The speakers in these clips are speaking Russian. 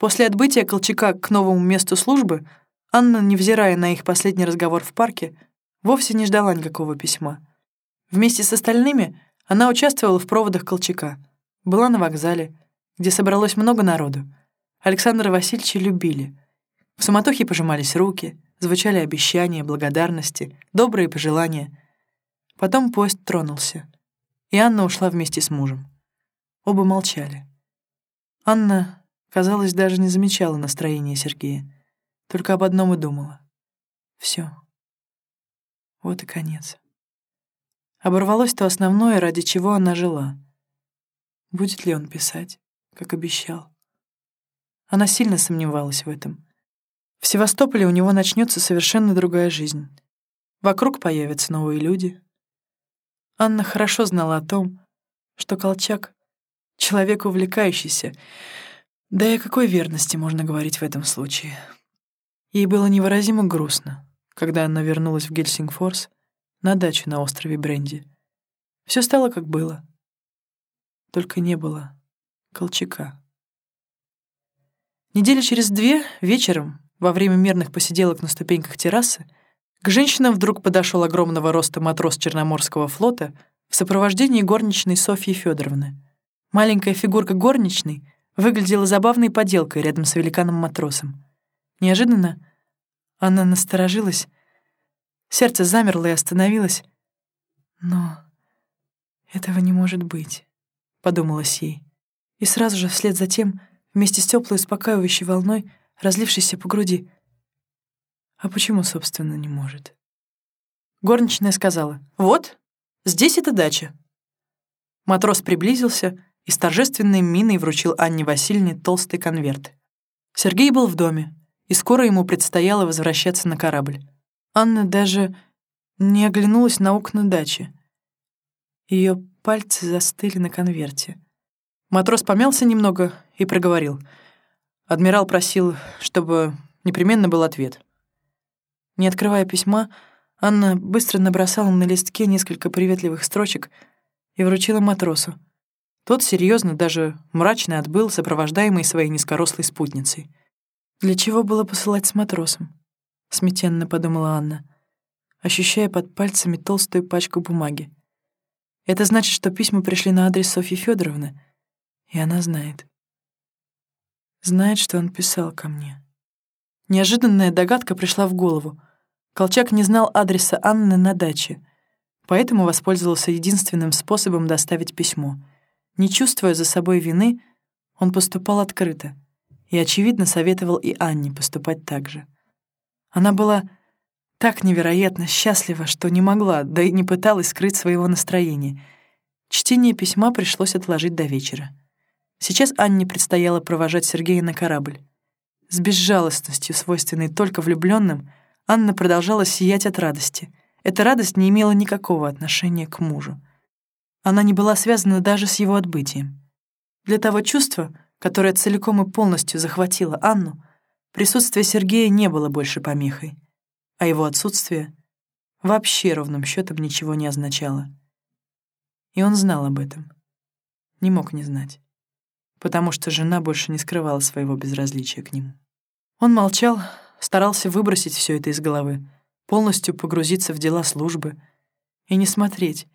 После отбытия Колчака к новому месту службы Анна, невзирая на их последний разговор в парке, вовсе не ждала никакого письма. Вместе с остальными она участвовала в проводах Колчака, была на вокзале, где собралось много народу. Александра Васильевича любили. В суматохе пожимались руки, звучали обещания, благодарности, добрые пожелания. Потом поезд тронулся, и Анна ушла вместе с мужем. Оба молчали. Анна, казалось, даже не замечала настроения Сергея, только об одном и думала. Все. Вот и конец. Оборвалось то основное, ради чего она жила. Будет ли он писать, как обещал? Она сильно сомневалась в этом. В Севастополе у него начнется совершенно другая жизнь. Вокруг появятся новые люди. Анна хорошо знала о том, что Колчак — человек увлекающийся, да и о какой верности можно говорить в этом случае. Ей было невыразимо грустно, когда она вернулась в Гельсингфорс на дачу на острове Бренди. Все стало как было. Только не было Колчака. Недели через две, вечером, во время мирных посиделок на ступеньках террасы, к женщинам вдруг подошел огромного роста матрос Черноморского флота в сопровождении горничной Софьи Федоровны. Маленькая фигурка горничной выглядела забавной поделкой рядом с великаном-матросом. Неожиданно она насторожилась Сердце замерло и остановилось. «Но этого не может быть», — подумалось ей. И сразу же вслед за тем, вместе с теплой успокаивающей волной, разлившейся по груди. «А почему, собственно, не может?» Горничная сказала, «Вот, здесь эта дача». Матрос приблизился и с торжественной миной вручил Анне Васильевне толстый конверт. Сергей был в доме, и скоро ему предстояло возвращаться на корабль. Анна даже не оглянулась на окна дачи. Ее пальцы застыли на конверте. Матрос помялся немного и проговорил. Адмирал просил, чтобы непременно был ответ. Не открывая письма, Анна быстро набросала на листке несколько приветливых строчек и вручила матросу. Тот серьезно, даже мрачно отбыл, сопровождаемый своей низкорослой спутницей. Для чего было посылать с матросом? — смятенно подумала Анна, ощущая под пальцами толстую пачку бумаги. «Это значит, что письма пришли на адрес Софьи Федоровны, и она знает. Знает, что он писал ко мне». Неожиданная догадка пришла в голову. Колчак не знал адреса Анны на даче, поэтому воспользовался единственным способом доставить письмо. Не чувствуя за собой вины, он поступал открыто и, очевидно, советовал и Анне поступать так же. Она была так невероятно счастлива, что не могла, да и не пыталась скрыть своего настроения. Чтение письма пришлось отложить до вечера. Сейчас Анне предстояло провожать Сергея на корабль. С безжалостностью, свойственной только влюбленным, Анна продолжала сиять от радости. Эта радость не имела никакого отношения к мужу. Она не была связана даже с его отбытием. Для того чувства, которое целиком и полностью захватило Анну, Присутствие Сергея не было больше помехой, а его отсутствие вообще ровным счетом ничего не означало. И он знал об этом. Не мог не знать, потому что жена больше не скрывала своего безразличия к нему. Он молчал, старался выбросить все это из головы, полностью погрузиться в дела службы и не смотреть,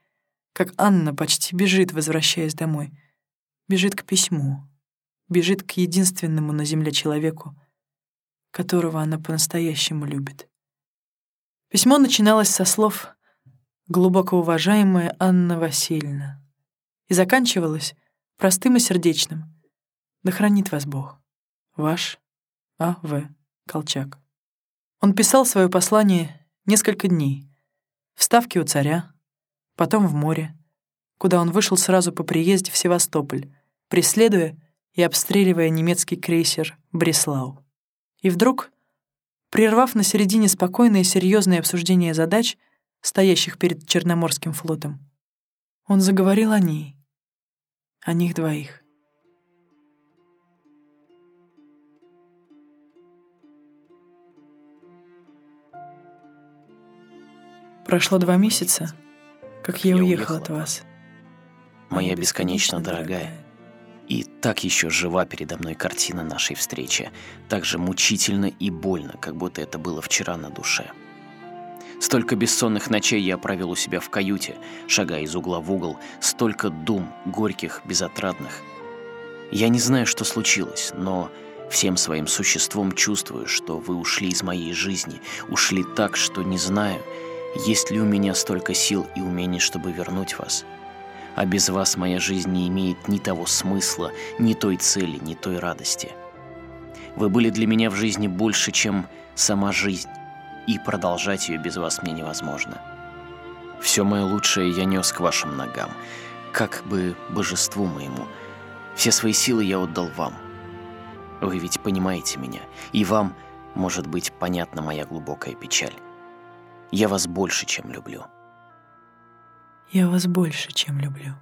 как Анна почти бежит, возвращаясь домой. Бежит к письму, бежит к единственному на земле человеку, которого она по-настоящему любит. Письмо начиналось со слов «Глубоко уважаемая Анна Васильевна» и заканчивалось простым и сердечным «Да хранит вас Бог. Ваш А. В. Колчак». Он писал свое послание несколько дней. В Ставке у царя, потом в море, куда он вышел сразу по приезде в Севастополь, преследуя и обстреливая немецкий крейсер «Бреслау». И вдруг, прервав на середине спокойное и серьезное обсуждение задач, стоящих перед Черноморским флотом, он заговорил о ней, о них двоих. Прошло два месяца, как я, уехал от вас. Моя бесконечно дорогая. И так еще жива передо мной картина нашей встречи, так же мучительно и больно, как будто это было вчера на душе. Столько бессонных ночей я провел у себя в каюте, шагая из угла в угол, столько дум, горьких, безотрадных. Я не знаю, что случилось, но всем своим существом чувствую, что вы ушли из моей жизни, ушли так, что не знаю, есть ли у меня столько сил и умений, чтобы вернуть вас. А без вас моя жизнь не имеет ни того смысла, ни той цели, ни той радости. Вы были для меня в жизни больше, чем сама жизнь и продолжать ее без вас мне невозможно. Все мое лучшее я нес к вашим ногам, как бы божеству моему. Все свои силы я отдал вам. Вы ведь понимаете меня, и вам, может быть, понятна моя глубокая печаль. Я вас больше, чем люблю. Я вас больше, чем люблю.